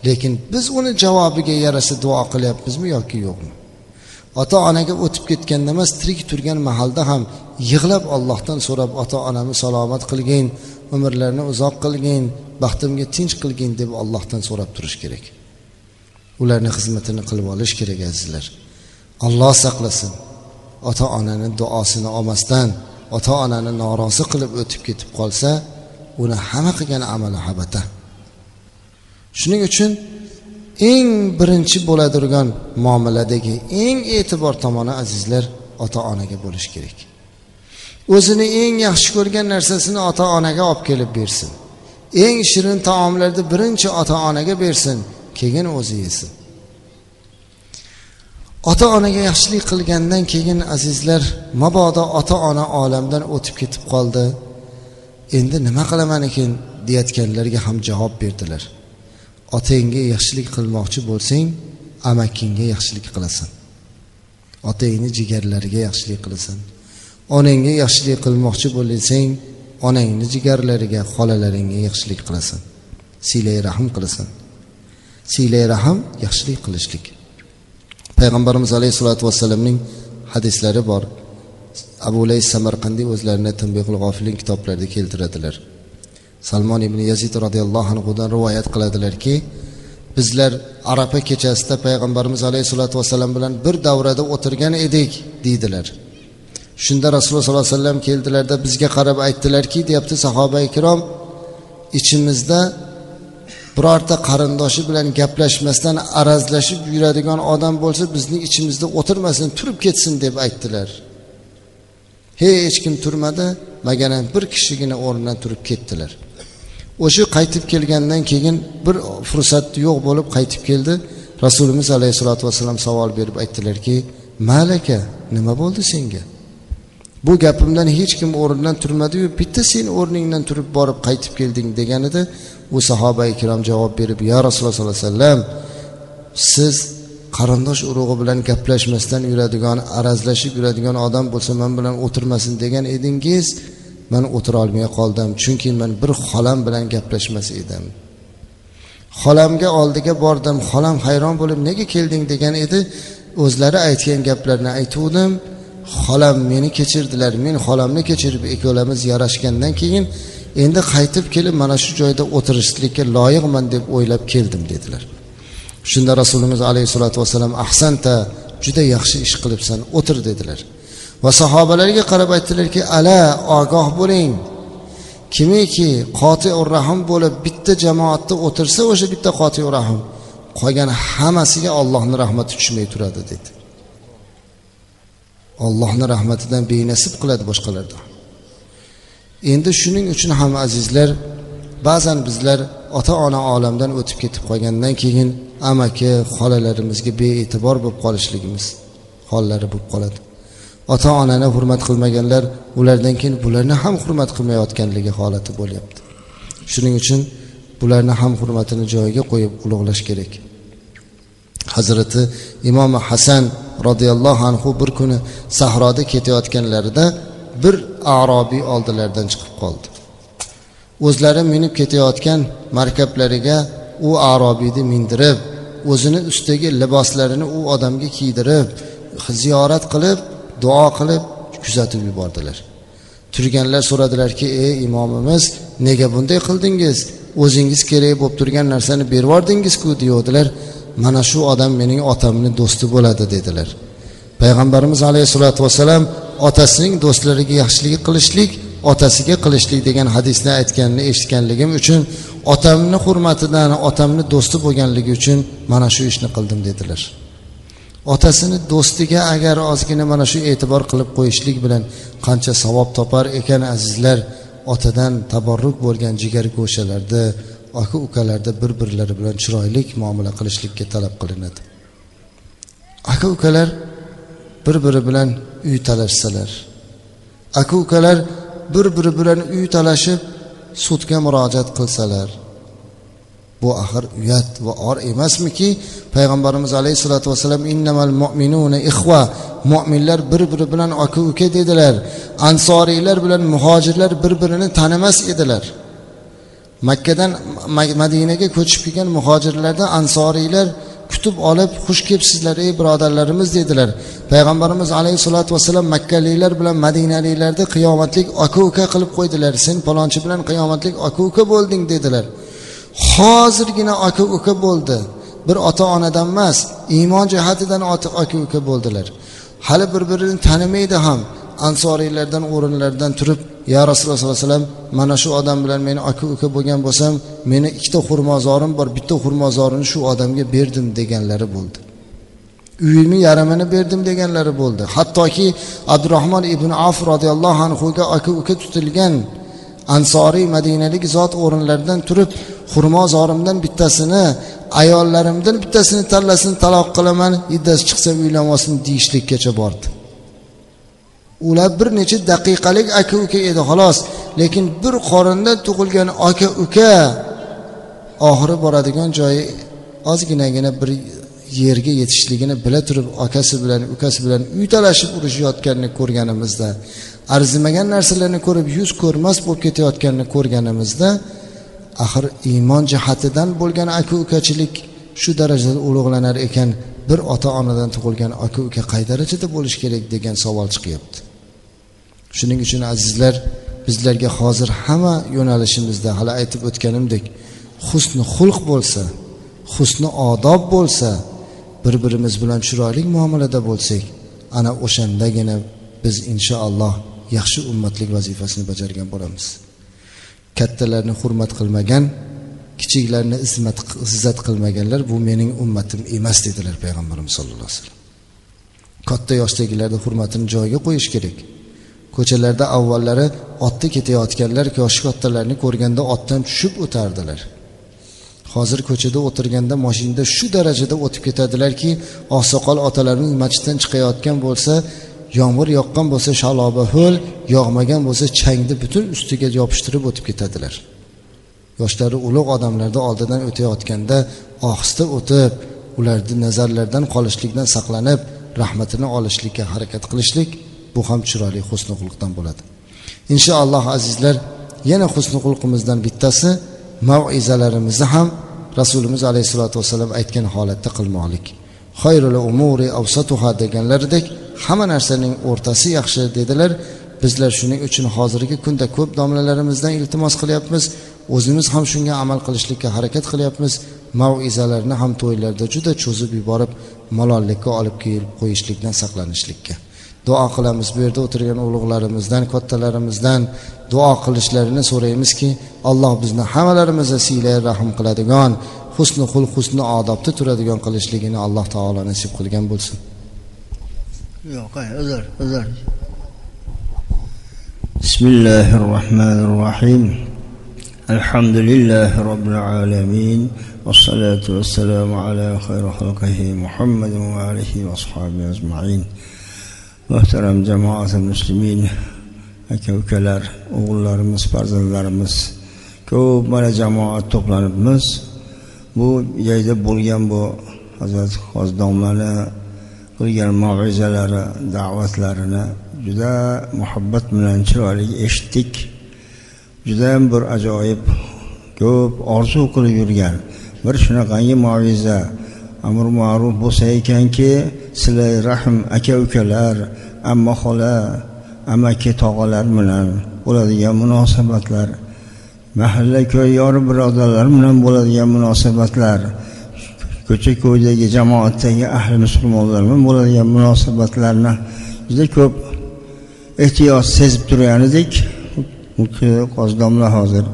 Lekin biz uni javobiga yarasha duo qilyapmizmi yoki yo'qmi? Ota onaga o'tib ketganda emas tirik turgan mahalda ham yig'lab ollohdan so'rab ota onamni salomat qilgin umrlarini uzoq qilgin baxtimga tinch qilgin deb ollohdan so'rab turish kerak. Ularni xizmatini qilib olish kerak azizlar. Olloh saqlasin. Ota onani duosini olmasdan ota onani norozi qilib o'tib ketib qolsa uni hamma qilgan amali habata. Shuning uchun eng birinchi bo'ladirgan muomaladagi eng e'tibor tomoni azizlar ota onaga bo'lishi kerak. O'zini eng yaxshi ko'rgan narsasini ota onaga olib kelib bersin. Eng shirin taomlarni birinchi ota onaga bersin keyin o'zi yesin. Ota onaga yaxshilik qilgandan keyin azizlar mabodo ota ona olamdan o'tib ketib qoldi. Endi nima qilaman ekan deyayotganlarga ham javob berdilar. Otangga yaxshilik qilmoqchi bo'lsang amakingga yaxshilik qilasan. Otangni jigarlariga yaxshilik qilasan. Onangga yaxshilik qilmoqchi bo'lsang onangni jigarlariga xolalaringga yaxshilik qilasan. Siylay rahm qilasan. Siylay rahm yaxshilik qilishlik. Payg'ambarimiz alayhissalotu vassalamning hadislari bor. Abu lay samarqandiy o'zlarini tanbehul g'ofilin kitoblarida keltiradilar. Salmon ibn yazid roziyallohu anhudan rivoyat qiladilarki bizlar arafa kechasida payg'ambarimiz alayhissalotu vassalam bilan bir davrada o'tirgan edik deydilar. Shunda rasululloh sollallohu alayhi vasallam keldilarda bizga qarab aytdilarki deyapti sahoba ikrom ichimizda birorta qarindoshi bilan gaplashmasdan arazlashib yuradigan odam bo'lsa bizning ichimizda o'tirmasin turib ketsin deb aytdilar. Hech kim turmadi magaram bir kishigina o'rnidan turib ketdilar. O'sha qaytib kelgandan keyin bir fursat yo'q bo'lib qaytib keldi. Rasulimiz alayhissalotu vassalam savol berib aytdilarki malaka nima bo'ldi senga? Bu gapimdan hech kim o'rnidan turmadiyu bitta sen o'rningdan turib borib qaytib kelding deganida u sahoba ikrom javob berib yo rasululloh sollallohu alayhi vasallam siz qarindosh urug'i bilan gaplashmasdan yuradigan arazlashib yuradigan odam bo'lsa man bilan o'tirmasin degan edingiz man o'tirolmay qoldim. Chunki man bir xolam bilan gaplashmas edim. Xolamga oldiga bordim. Xolam hayron bo'lib nega kelding? degan edi. O'zlari aytgan gaplarni aytuvdim. Xolam meni kechirdilar. Men xolamni kechirib ikkovlamiz yarashgandan keyin endi qaytib kelib mana shu joyda o'tirishlikka loyiqman deb o'ylab keldim dedilar. Shunda rasulimiz alayhissalotu vassalam ahsanta juda yaxshi ish qilibsan o'tir dedilar. Va sahobalarga qarab aytdilarki ala ogoh bo'ling. Kimiki qoti rahim bo'lib bitta jamoatda o'tirsa o'sha bitta qoti rahim qolgan hammasiga ollohni rahmati tushmay turadi dedi. Ollohni rahmatidan benasib qiladi boshqalardan. Endi shuning uchun ham azizlar ba'zan bizlar ota ona olamdan o'tib ketib qolgandan keyin amaki xolalarimizga bee'tibor bo'lib qolishligimiz hollari bo'lib qoladi. Ota onani hurmat qilmaganlar ulardan keyin bularni ham hurmat qilmayotganligi holati bo'lyapti. Shuning uchun bularni ham hurmatini joyiga qo'yib ulug'lash kerak. Hazrati imom hasan roziyallohu anhu bir kuni sahroda ketayotganlarida bir arobiy oldilaridan chiqib qoldi. O'zlari minib ketayotgan markablariga u arobiyni mindirib o'zini ustidagi liboslarini u odamga kiydirib ziyorat qilib duo qilib kuzatib yubordilar. Turganlar so'radilarki ey imomimiz nega bunday qildingiz? O'zingiz kerak bo'lib turgan narsani berib yubordingizku deyavdilar mana shu odam mening otamni do'sti bo'ladi dedilar. Payg'ambarimiz alayhissalotu vassalam otasining do'stlariga yaxshilik qilishlik otasiga qilishlik degan hadisni aytganini eshitganligim uchun otamni hurmatidan otamni do'sti bo'lganligi uchun mana shu ishni qildim dedilar. Otasini do'stiga agar ozgina mana shu e'tibor qilib qo'yishlik bilan qancha savob topar ekan azizlar otadan taborruk bo'lgan jigar go'shalarda aka ukalarda bir birlari bilan chiroyli muomala qilishlikka talab qilinadi. Aka ukalar bir biri bilan uy talashsalar. Aka ukalar bir biri bilan uy talashib sudga murojaat qilsalar. Bu axir uyat va or emasmiki payg'ambarimiz alayhissalotu vassalam innamal mo'minuna ixva mo'minlar bir biri bilan aka uka dedilar. Ansoriylar bilan muhojirlar bir birini tanimas edilar. Makkadan madinaga ko'chib kelgan muhojirlarda ansoriylar kutib olib xush kelibsizlar ey birodarlarimiz dedilar. Payg'ambarimiz alayhissalotu vassalam makkaliklar bilan madinaliklarni qiyomatlik aka uka qilib qo'ydilar. Sen palonchi bilan qiyomatlik aka uka bo'lding dedilar. Hozirgina aka uka bo'ldi. Bir ota onadan emas iymon jihatidan aka uka bo'ldilar. Hali bir birini tanimaydi ham ansoriylardan o'rinlaridan turib ya rasululloh sollallohu alayhi vasallam mana shu odam bilan meni aka uka bo'lgan bo'lsam meni ikkita xurmozorim bor bitta xurmozorini shu odamga berdim deganlari bo'ldi. Uyimni yarmini berdim deganlari bo'ldi. Hattoki abdurahmon ibn af roziyallohu anhuga aka uka tutilgan ansoriy madinalik zot o'rinlaridan turib xurmozorimdan bittasini ayollarimdan bittasini tanlasin taloq qilaman iddasi chiqsa uylanmasin deyishlikkacha bordi. Ular bir necha daqiqalik aka uka edi xolos. Lekin bir qorinda tug'ilgan aka uka oxiri boradigan joyi ozginagina bir yerga yetishligini bila turib akasi bilan ukasi bilan uy talashib urushayotganini ko'rganimizda arzimagan narsalarni ko'rib yuz ko'rmas bo'lib ketayotganini ko'rganimizda axir iymon jihatidan bo'lgan aka ukachilik shu darajada ulug'lanar ekan. Bir ota onadan tug'ilgan aka uka qay darajada bo'lishi kerak degan savol chiqyapti. Shuning uchun azizlar bizlarga hozir hamma yo'nalishimizda hali aytib o'tganimdek husni xulq bo'lsa husni odob bo'lsa bir birimiz bilan chiroyli muomalada bo'lsak ana o'shandagina biz inshaalloh yaxshi ummatlik vazifasini bajargan bo'lamiz. Kattalarni hurmat qilmagan kichiklarni izmat izzat qilmaganlar bu mening ummatim emas dedilar payg'ambarimiz sallallohu alayhi vasallam. Katta yoshdagilarni hurmatini joyiga qo'yish kerak. Ko'chalarda avvallari otda ketayotganlar yoshi kattalarni ko'rganda otdan tushib o'tardilar. Hozir ko'chada o'tirganda moshinada shu darajada o'tib ketadilarki oqsoqol otalarimiz masjiddan chiqayotgan bo'lsa yomg'ir yoqqan bo'lsa shaloba ho'l yog'magan bo'lsa changni butun ustiga yopishtirib o'tib ketadilar. Yoshlari ulug' odamlarni oldidan o'tayotganda ohista o'tib ularni nazarlardan qolishlikdan saqlanib rahmatini olishlikka harakat qilishlik bu ham chiroyli husnuqulqdan bo'ladi. Inshaalloh azizlar yana husnuqulqimizdan bittasi maizalarimizni ham rasulimiz alayhissalotu vassalam aytgan holatda qilmoqlik. Xayrul umuri avsatuha deganlaridek hamma narsaning o'rtasi yaxshi dedilar. Bizlar shuning uchun hozirgi kunda ko'p domlalarimizdan iltimos qilyapmiz. O'zimiz ham shunga amal qilishlikka harakat qilyapmiz. Maizalarni ham to'ylarda juda cho'zib yuborib malollikka olib kelib qo'yishlikdan saqlanishlikka. duo qilamiz bu yerda o'tirgan ulug'larimizdan kattalarimizdan duo qilishlarini so'raymizki alloh bizni hammalarimizni siylay rahm qiladigan husni xul husni odobda turadigan qilishligini alloh taolo nasib qilgan bo'lsin yo'q uzr uzr بسم الله الرحمن الرحيم الحمد لله رب العالمين والصلاة والسلام على خير خلقه محمد وآله وأصحابه أجمعين muhtaram jamoati muslimin aka ukalar o'g'illarimiz farzandlarimiz ko'p mana jamoat to'planibmiz. Bu yayda bo'lgan bu hazrat hozir domlani qilgan mavizalari da'vatlarini juda muhabbat bilan chiroyli eshitdik. Judayam bir ajoyib ko'p orzu qilib yurgan bir shunaqangi moviza amr ma'ruf bo'lsa ekanki silay rahm aka ukalar amma xola amaki tog'alar bilan bo'ladigan munosabatlar mahalla ko'y yori birodarlar bilan bo'ladigan munosabatlar ko'cha ko'ydagi jamoatdagi ahli musulmonlar bilan bo'ladigan munosabatlarni juda ko'p ehtiyoj sezib turgan edik qozi domla hozir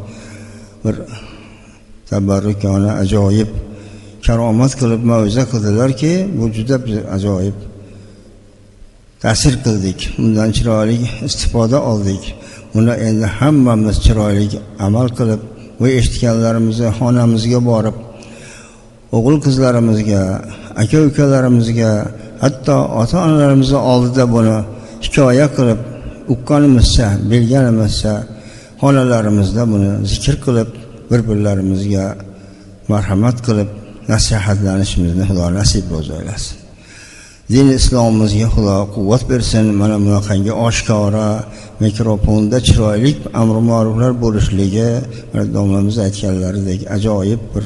bir tabarrukona ajoyib karomat qilib mavza qildilarki bu juda bir ajoyib ta'sir qildik. Undan chiroyli istifoda oldik. Uni endi hammamiz chiroyli amal qilib bu eshitganlarimizni xonamizga borib o'g'il qizlarimizga aka ukalarimizga hatto ota onalarimizni oldida buni hikoya qilib uqqanimizcha bilganimizcha xonalarimizda buni zikr qilib bir birlarimizga marhamat qilib nasihatlanishimizni xudo nasib ro'zi aylasin din islomimizga xudo quvvat bersin mana bunaqangi oshkora mikrofonda chiroyli amri ma'ruflar bo'lishligi mana domlamiz aytganlaridek ajoyib bir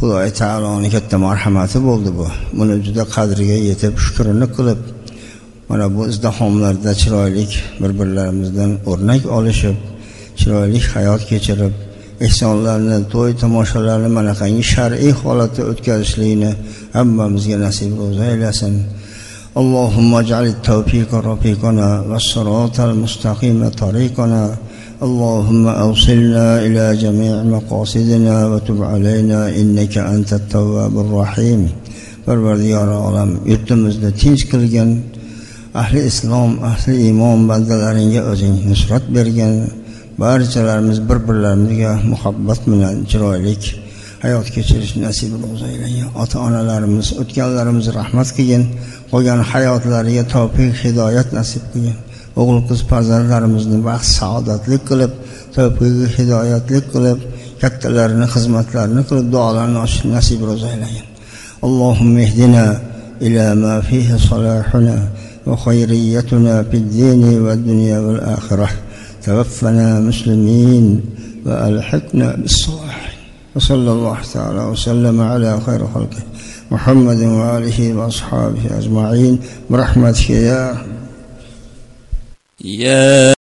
xudoy taoloni katta marhamati bo'ldi bu. Buni juda qadriga yetib shukrini qilib mana bu izdihomlarda chiroyli bir birlarimizdan o'rnak olishib chiroyli hayot kechirib ehsonlarni to'y tomoshalarni manaqangi shar'iy holatda o'tkazishlikni hammamizga nasib ro'za aylasin اللهم اجعل التوفيق رفيقنا والصراط المستقيم طريقنا اللهم أوصلنا إلى جميع مقاصدنا وتب علينا إنك أنت التواب الرحيم parvardigor olam yurtimizni tinch qilgin ahli islom ahli iymon bandalaringga o'zing nusrat bergin barchalarimiz bir birlarimizga muhabbat bilan chiroylik hayot kechirish nasib aylagin ota onalarimiz o'tganlarimizni rahmat qilgin qolgan hayotlariga tavfiq hidoyat nasib qilgin o'g'il qiz farzandlarimizni baxt saodatli qilib tavfiqi hidoyatli qilib kattalarini xizmatlarini qilib duolarni ochish nasib aylagin اللهم اهدنا إلى ما فيه صلاحنا وخيريتنا في الدين والدنيا والآخرة توفنا مسلمين وألحقنا بالصالحين وصلى الله تعالى وسلم على خير خلقه محمد وآله وأصحابه أجمعين برحمتك يا يا